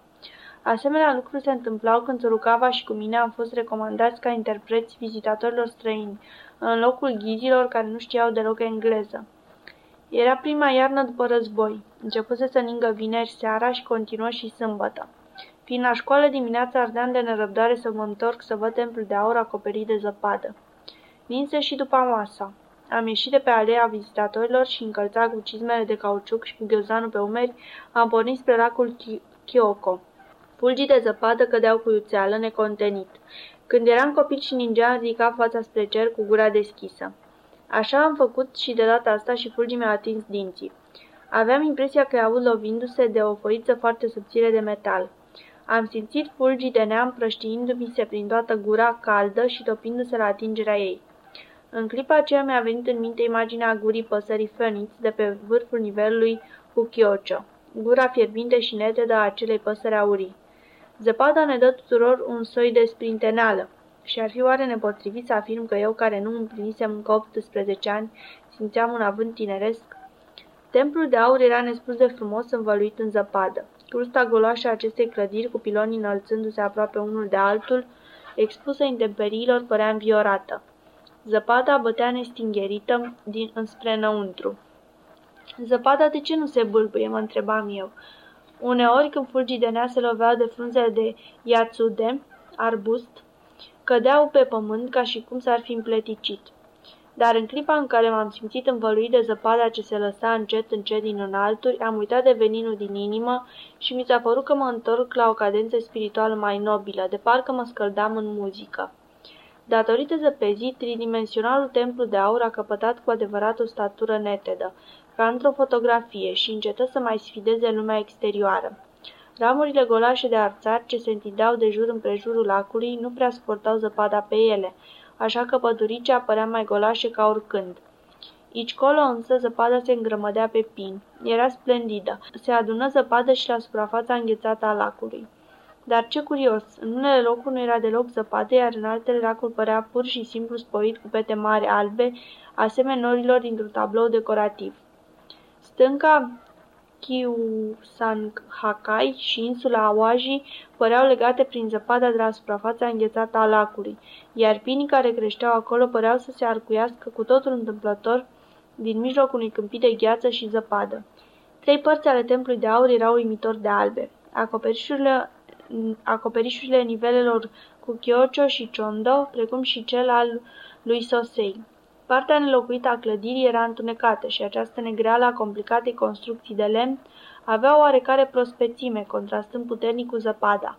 Asemenea lucruri se întâmplau când Țurucava și cu mine am fost recomandați ca interpreți vizitatorilor străini, în locul ghizilor care nu știau deloc engleză. Era prima iarnă după război. Începuse să ningă vineri seara și continuă și sâmbătă. Fiind la școală dimineața ardeam de nerăbdare să mă întorc să văd templul de aur acoperit de zăpadă. Vinse și după masa. Am ieșit de pe aleea vizitatorilor și încălțat cu cizmele de cauciuc și cu ghiozanul pe umeri, am pornit spre lacul Kyoko. Fulgii de zăpadă cădeau cu iuțeală necontenit. Când eram copil și ningeam, ridica fața spre cer cu gura deschisă. Așa am făcut și de data asta și fulgii mi-au atins dinții. Aveam impresia că aud lovindu-se de o foiță foarte subțire de metal. Am simțit fulgii de neam prăștiindu-mi se prin toată gura caldă și topindu-se la atingerea ei. În clipa aceea mi-a venit în minte imaginea gurii păsării Phoenix de pe vârful nivelului Ukiocho, gura fierbinte și netedă a acelei păsări aurii. Zăpada ne dă tuturor un soi de sprinteneală și ar fi oare nepotrivit să afirm că eu, care nu împlinisem încă 18 ani, simțeam un avânt tineresc? Templul de aur era nespus de frumos învăluit în zăpadă. Crusta goloașă a acestei clădiri, cu pilonii înălțându-se aproape unul de altul, expusă intemperiilor, părea înviorată. Zăpada bătea nestingherită din înspre înăuntru. Zăpada de ce nu se bâlbâie, mă întrebam eu. Uneori, când fulgii de nea se loveau de frunzele de iatsude, arbust, cădeau pe pământ ca și cum s-ar fi împleticit. Dar în clipa în care m-am simțit învăluit de zăpada ce se lăsa încet încet din înalturi, am uitat de veninul din inimă și mi s-a părut că mă întorc la o cadență spirituală mai nobilă, de parcă mă scăldam în muzică. Datorită zăpezii, tridimensionalul templu de aur a căpătat cu adevărat o statură netedă, ca într-o fotografie, și încetă să mai sfideze lumea exterioară. Ramurile golașe de arțar ce se întindeau de jur împrejurul lacului nu prea suportau zăpada pe ele, așa că păduricea părea mai golașe ca oricând. Ici colo însă zăpada se îngrămădea pe pin. Era splendidă. Se adună zăpadă și la suprafața înghețată a lacului. Dar ce curios, în unele locuri nu era deloc zăpadă, iar în altele lacul părea pur și simplu spoit cu pete mari albe, asemenea norilor dintr-un tablou decorativ. Stânca Kiusanhakai și insula Awaji păreau legate prin zăpada de la suprafața înghețată a lacului, iar pinii care creșteau acolo păreau să se arcuiască cu totul întâmplător din mijlocul unui câmpit de gheață și zăpadă. Trei părți ale templului de aur erau uimitor de albe. Acoperișurile, acoperișurile nivelelor cu Kyocho și Chondo, precum și cel al lui Sosei. Partea nelocuită a clădirii era întunecată și această negreală a complicatei construcții de lemn avea oarecare prospețime, contrastând puternic cu zăpada.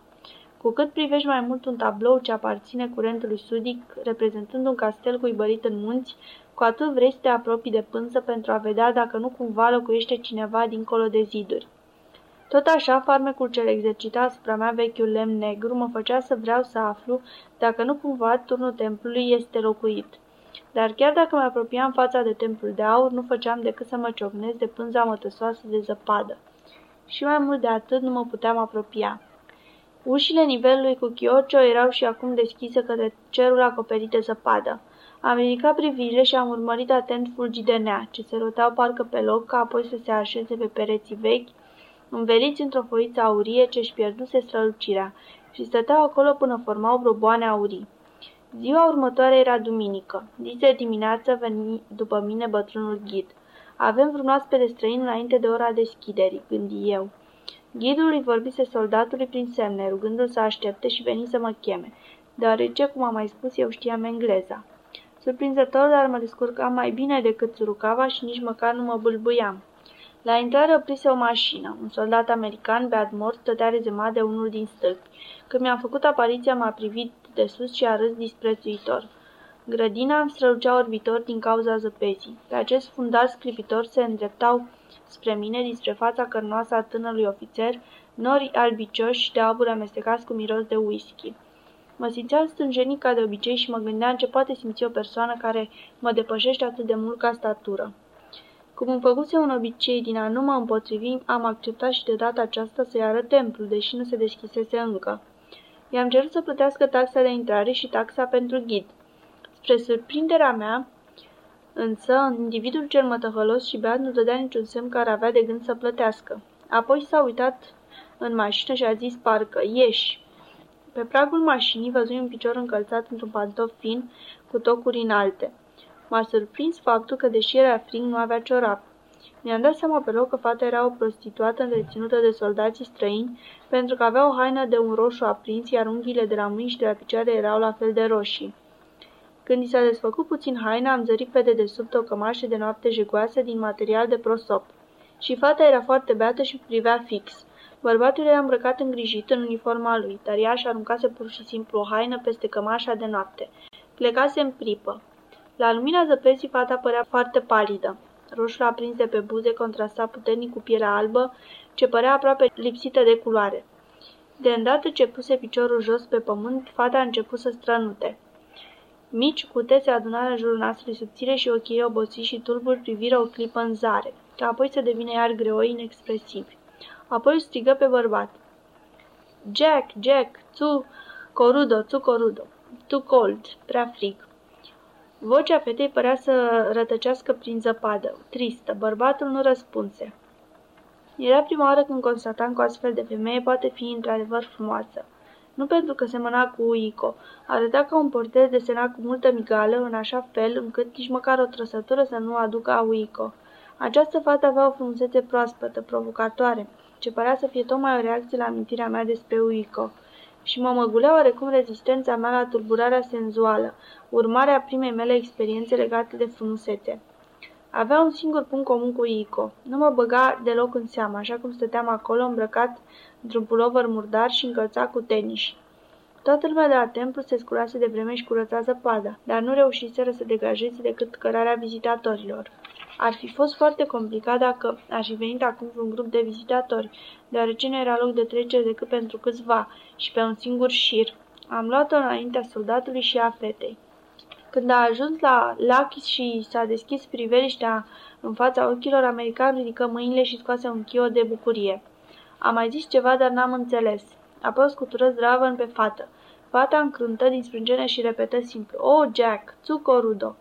Cu cât privești mai mult un tablou ce aparține curentului sudic, reprezentând un castel cuibărit în munți, cu atât vrei să te apropii de pânză pentru a vedea dacă nu cumva locuiește cineva dincolo de ziduri. Tot așa, farmecul cel exercita asupra mea vechiul lemn negru mă făcea să vreau să aflu dacă nu cumva turnul templului este locuit. Dar chiar dacă mă apropiam fața de templul de aur, nu făceam decât să mă ciocnesc de pânza mătăsoasă de zăpadă. Și mai mult de atât nu mă puteam apropia. Ușile nivelului cu Chiocio erau și acum deschise către cerul acoperit de zăpadă. Am ridicat privirile și am urmărit atent fulgii de nea, ce se roteau parcă pe loc, ca apoi să se așeze pe pereții vechi, înveliți într-o foiță aurie ce-și pierduse strălucirea, și stăteau acolo până formau broboane aurii. Ziua următoare era duminică. Dize dimineață veni după mine bătrânul ghid. Avem vreun oaspete străin înainte de ora deschiderii, gândi eu. Ghidul îi vorbise soldatului prin semne, rugându-l să aștepte și veni să mă cheme, deoarece, cum am mai spus, eu știam engleza. Surprinzător, dar mă descurcam mai bine decât rucava și nici măcar nu mă bâlbâiam. La intrare oprise o mașină. Un soldat american, beat mort, stătea rezemat de unul din stâlpi. Când mi-am făcut apariția, m-a privit de sus și a râs disprețuitor. Grădina îmi strălucea orbitor din cauza zăpezii. Pe acest fundal scripitor se îndreptau spre mine, dinspre fața cărnoasă a tânărului ofițer, nori albicioși de abur amestecați cu miros de whisky. Mă simțeam stânjenit ca de obicei și mă gândeam ce poate simți o persoană care mă depășește atât de mult ca statură. Cum îmi făcuse un obicei din a nu mă împotrivi, am acceptat și de data aceasta să-i arăt templul, deși nu se deschisese încă. I-am cerut să plătească taxa de intrare și taxa pentru ghid. Spre surprinderea mea, însă, individul cel mătăhălos și beat nu dădea niciun semn care avea de gând să plătească. Apoi s-a uitat în mașină și a zis parcă, ieși! Pe pragul mașinii văzui un picior încălțat într-un pantof fin cu tocuri înalte. M-a surprins faptul că, deși era frig, nu avea ciorap. Mi-am dat seama pe loc că fata era o prostituată întreținută de soldații străini, pentru că avea o haină de un roșu aprins, iar unghiile de la mâini și de la picioare erau la fel de roșii. Când i s-a desfăcut puțin haina, am zărit pe dedesubt o cămașă de noapte jegoasă din material de prosop. Și fata era foarte beată și privea fix. Bărbatul era îmbrăcat îngrijit în uniforma lui, dar ea și aruncase pur și simplu o haină peste cămașa de noapte. Plecase în pripă. La lumina zăpezii, fata părea foarte palidă. Roșul aprins de pe buze contrasta puternic cu pielea albă, ce părea aproape lipsită de culoare. De îndată ce puse piciorul jos pe pământ, fata a început să strănute. Mici cute se adunară în jurul nasului subțire și ochii ei obosiți și tulburi priviră o clipă în zare, ca apoi să devină iar greoi inexpresivi. Apoi strigă pe bărbat. Jack, Jack, tu corudo, tu corudo, tu cold, prea frig. Vocea fetei părea să rătăcească prin zăpadă, tristă. Bărbatul nu răspunse. Era prima oară când constatam că o astfel de femeie poate fi într-adevăr frumoasă. Nu pentru că semăna cu Uico, arăta ca un portret desenat cu multă migală, în așa fel încât nici măcar o trăsătură să nu aducă a Uico. Această fată avea o frumusețe proaspătă, provocatoare, ce părea să fie tocmai o reacție la amintirea mea despre Uico și mă măgulea oarecum rezistența mea la tulburarea senzuală, urmarea primei mele experiențe legate de frumusețe. Avea un singur punct comun cu Ico. Nu mă băga deloc în seamă, așa cum stăteam acolo îmbrăcat într-un pulover murdar și încălțat cu tenis. Toată lumea de la templu se sculase de vreme și curăța zăpada, dar nu reușiseră să degajeze decât cărarea vizitatorilor. Ar fi fost foarte complicat dacă aș fi venit acum un grup de vizitatori, deoarece nu era loc de trecere decât pentru câțiva și pe un singur șir. Am luat-o înaintea soldatului și a fetei. Când a ajuns la Lachis și s-a deschis priveliștea în fața ochilor, american ridică mâinile și scoase un chio de bucurie. A mai zis ceva, dar n-am înțeles. Apoi o scutură zdravă pe fată. Fata încruntă din sprângene și repetă simplu. Oh, Jack, țuco rudo.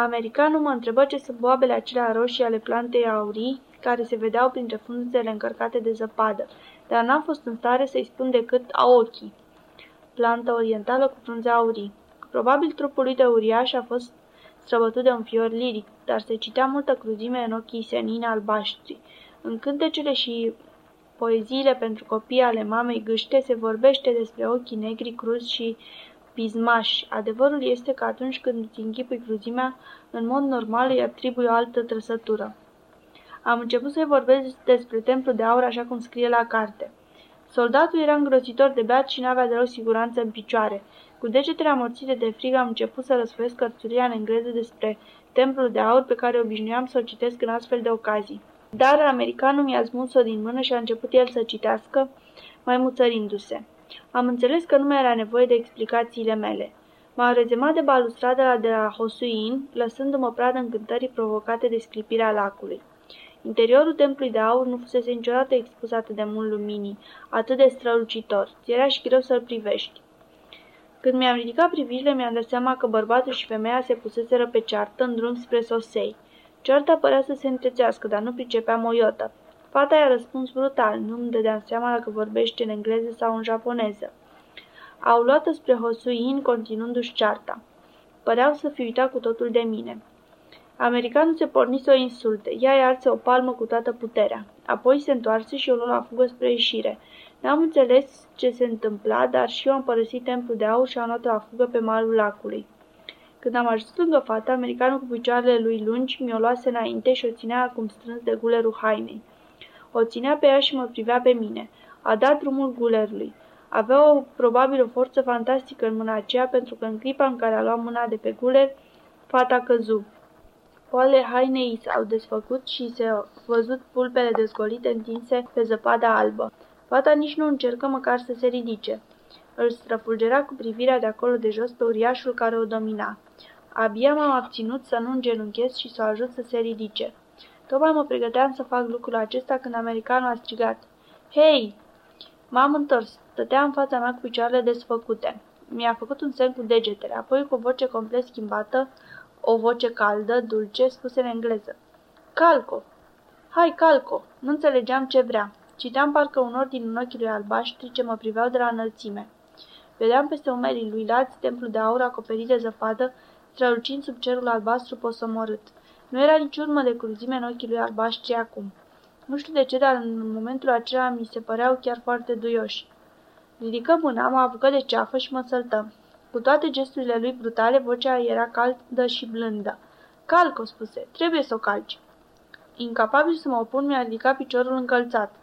Americanul mă întrebă ce sunt boabele acelea roșii ale plantei aurii, care se vedeau printre frunzele încărcate de zăpadă, dar n-am fost în stare să-i spun decât a ochii. Planta orientală cu frunze aurii. Probabil trupul lui de uriaș a fost străbătut de un fior liric, dar se citea multă cruzime în ochii senine albaștri. În cântecele și poeziile pentru copii ale mamei gâște se vorbește despre ochii negri cruzi și pismași. Adevărul este că atunci când îți închipui cruzimea, în mod normal îi atribui o altă trăsătură. Am început să-i vorbesc despre templu de aur așa cum scrie la carte. Soldatul era îngrozitor de beat și n-avea deloc siguranță în picioare. Cu degetele amorțite de frig am început să răsfoiesc cărțuria în engleză despre templul de aur pe care obișnuiam să o citesc în astfel de ocazii. Dar americanul mi-a smuls-o din mână și a început el să citească, mai muțărindu-se. Am înțeles că nu mai era nevoie de explicațiile mele. M-am rezemat de balustradă de la Hosuin, lăsându-mă pradă încântării provocate de sclipirea lacului. Interiorul templului de aur nu fusese niciodată expus atât de mult luminii, atât de strălucitor. Ți era și greu să-l privești. Când mi-am ridicat privirile, mi-am dat seama că bărbatul și femeia se puseseră pe ceartă în drum spre sosei. Cearta părea să se întețească, dar nu pricepeam o iotă. Fata i-a răspuns brutal, nu-mi dădeam seama dacă vorbește în engleză sau în japoneză. Au luat-o spre Hosuin, continuându-și cearta. Păreau să fi uitat cu totul de mine. Americanul se porni să o insulte. Ea i arse o palmă cu toată puterea. Apoi se întoarse și o luă la fugă spre ieșire. N-am înțeles ce se întâmpla, dar și eu am părăsit templul de aur și am luat la fugă pe malul lacului. Când am ajuns lângă fata, americanul cu picioarele lui lungi mi-o luase înainte și o ținea acum strâns de gulerul hainei. O ținea pe ea și mă privea pe mine. A dat drumul gulerului. Avea o, probabil o forță fantastică în mâna aceea, pentru că în clipa în care a luat mâna de pe guler, fata căzu. Poale hainei s-au desfăcut și se văzut pulpele dezgolite întinse pe zăpada albă. Fata nici nu încercă măcar să se ridice. Îl străfulgera cu privirea de acolo de jos pe uriașul care o domina. Abia m-am abținut să nu îngenunchez și să o ajut să se ridice. Tocmai mă pregăteam să fac lucrul acesta când americanul a strigat. Hei! M-am întors. Stătea în fața mea cu picioarele desfăcute. Mi-a făcut un semn cu degetele, apoi cu o voce complet schimbată, o voce caldă, dulce, spuse în engleză. Calco! Hai, Calco! Nu înțelegeam ce vrea. Citeam parcă un ordin în ochii lui albaștri ce mă priveau de la înălțime. Vedeam peste umerii lui lați templul de aur acoperit de zăpadă, strălucind sub cerul albastru posomorât. Nu era nici urmă de cruzime în ochii lui albaștri acum. Nu știu de ce, dar în momentul acela mi se păreau chiar foarte duioși. Ridică mâna, mă apucă de ceafă și mă săltă. Cu toate gesturile lui brutale, vocea era caldă și blândă. Calc, o spuse, trebuie să o calci. Incapabil să mă opun, mi-a ridicat piciorul încălțat.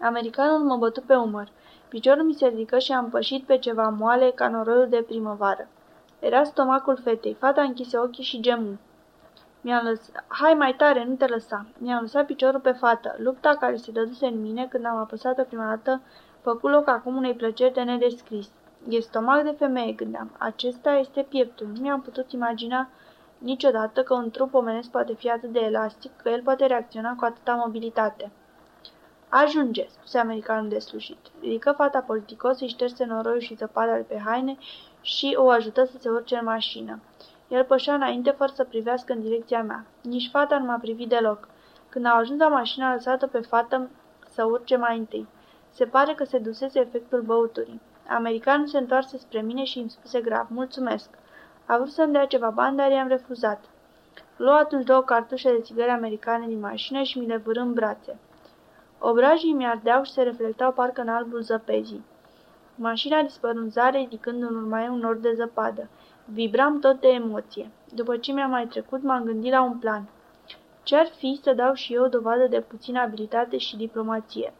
Americanul mă bătu pe umăr. Piciorul mi se ridică și am pășit pe ceva moale ca noroiul de primăvară. Era stomacul fetei. Fata închise ochii și gemu. Mi-a lăsat... Hai mai tare, nu te lăsa. Mi-a lăsat piciorul pe fată. Lupta care se dăduse în mine când am apăsat-o prima dată făcut loc acum unei plăceri de nedescris. E stomac de femeie, gândeam. Acesta este pieptul. Nu mi-am putut imagina niciodată că un trup omenesc poate fi atât de elastic, că el poate reacționa cu atâta mobilitate. Ajunge, spuse americanul deslușit. Ridică fata politicos, își șterse noroiul și zăpada de pe haine și o ajută să se urce în mașină. El pășea înainte fără să privească în direcția mea. Nici fata nu m-a privit deloc. Când au ajuns la mașină, a lăsat-o pe fată să urce mai întâi. Se pare că se dusese efectul băuturii. Americanul se întoarse spre mine și îmi spuse grav, mulțumesc. A vrut să-mi dea ceva bani, dar i-am refuzat. Luă atunci două cartușe de țigări americane din mașină și mi le vârâ în brațe. Obrajii mi ardeau și se reflectau parcă în albul zăpezii. Mașina dispăru în zare, ridicând în urma un nor de zăpadă. Vibram tot de emoție. După ce mi-a mai trecut, m-am gândit la un plan. Ce-ar fi să dau și eu dovadă de puțină abilitate și diplomație?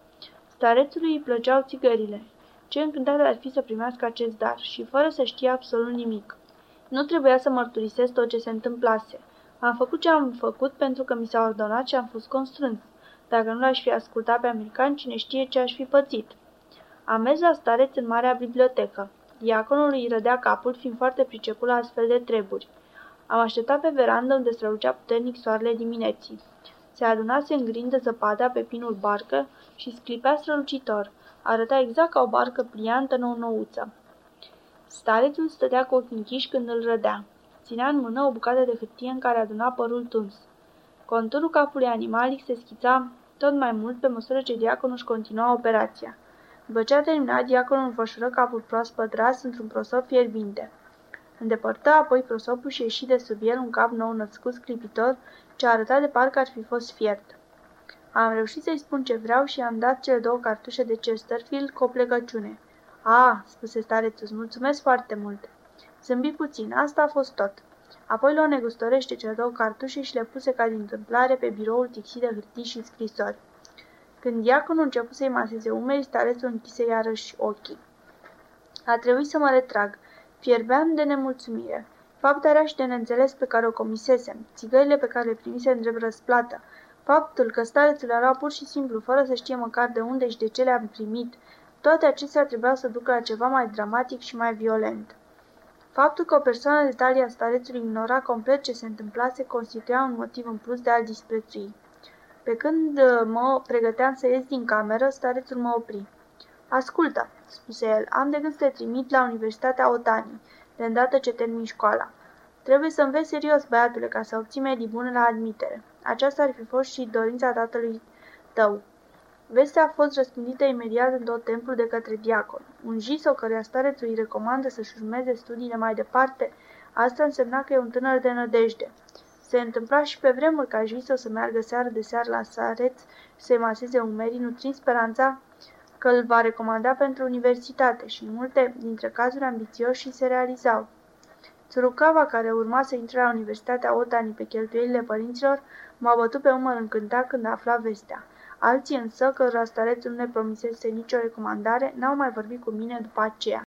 Starețului îi plăceau țigările. Ce încântat ar fi să primească acest dar și fără să știe absolut nimic. Nu trebuia să mărturisesc tot ce se întâmplase. Am făcut ce am făcut pentru că mi s-a ordonat și am fost constrâns. Dacă nu l-aș fi ascultat pe american, cine știe ce aș fi pățit. Am mers la stareț în marea bibliotecă. Diaconul îi rădea capul, fiind foarte priceput la astfel de treburi. Am așteptat pe verandă unde strălucea puternic soarele dimineții. Se adunase în grindă zăpada pe pinul barcă și sclipea strălucitor. Arăta exact ca o barcă pliantă nou-nouță. Starețul stătea cu ochii închiși când îl rădea. Ținea în mână o bucată de hârtie în care aduna părul tuns. Conturul capului animalic se schița tot mai mult pe măsură ce diaconul își continua operația. După ce a terminat, diaconul înfășură capul proaspăt ras într-un prosop fierbinte. Îndepărtă apoi prosopul și ieși de sub el un cap nou născut sclipitor, ce arăta de parcă ar fi fost fiert. Am reușit să-i spun ce vreau și am dat cele două cartușe de Chesterfield cu o plecăciune. A, spuse starețul, mulțumesc foarte mult. Zâmbi puțin, asta a fost tot. Apoi luă negustorește cele două cartușe și le puse ca din întâmplare pe biroul tixit de hârtii și scrisori. Când diaconul început să-i maseze umerii, starețul închise iarăși ochii. A trebuit să mă retrag. Fierbeam de nemulțumire. Fapta și de neînțeles pe care o comisesem, țigările pe care le primise în drept răsplată, faptul că starețul era pur și simplu, fără să știe măcar de unde și de ce le-am primit, toate acestea trebuiau să ducă la ceva mai dramatic și mai violent. Faptul că o persoană de talia starețului ignora complet ce se întâmplase constituia un motiv în plus de a-l disprețui. Pe când uh, mă pregăteam să ies din cameră, starețul mă opri. Ascultă, spuse el, am de gând să te trimit la Universitatea Otani, de îndată ce termin școala. Trebuie să înveți serios, băiatule, ca să obții medii bune la admitere. Aceasta ar fi fost și dorința tatălui tău. Vestea a fost răspândită imediat în tot templul de către diacon. Un jiso căruia starețul îi recomandă să-și urmeze studiile mai departe, asta însemna că e un tânăr de nădejde. Se întâmpla și pe vremuri ca Jiso să meargă seară de seară la stareț și să-i maseze umerii, nutrind speranța că îl va recomanda pentru universitate și în multe dintre cazuri ambițioși se realizau. Țurucava, care urma să intre la Universitatea Otani pe cheltuielile părinților, m-a bătut pe umăr încântat când afla vestea. Alții însă, că rastarețul nu ne promisese nicio recomandare, n-au mai vorbit cu mine după aceea.